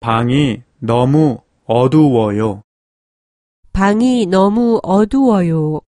방이 너무 어두워요. 방이 너무 어두워요.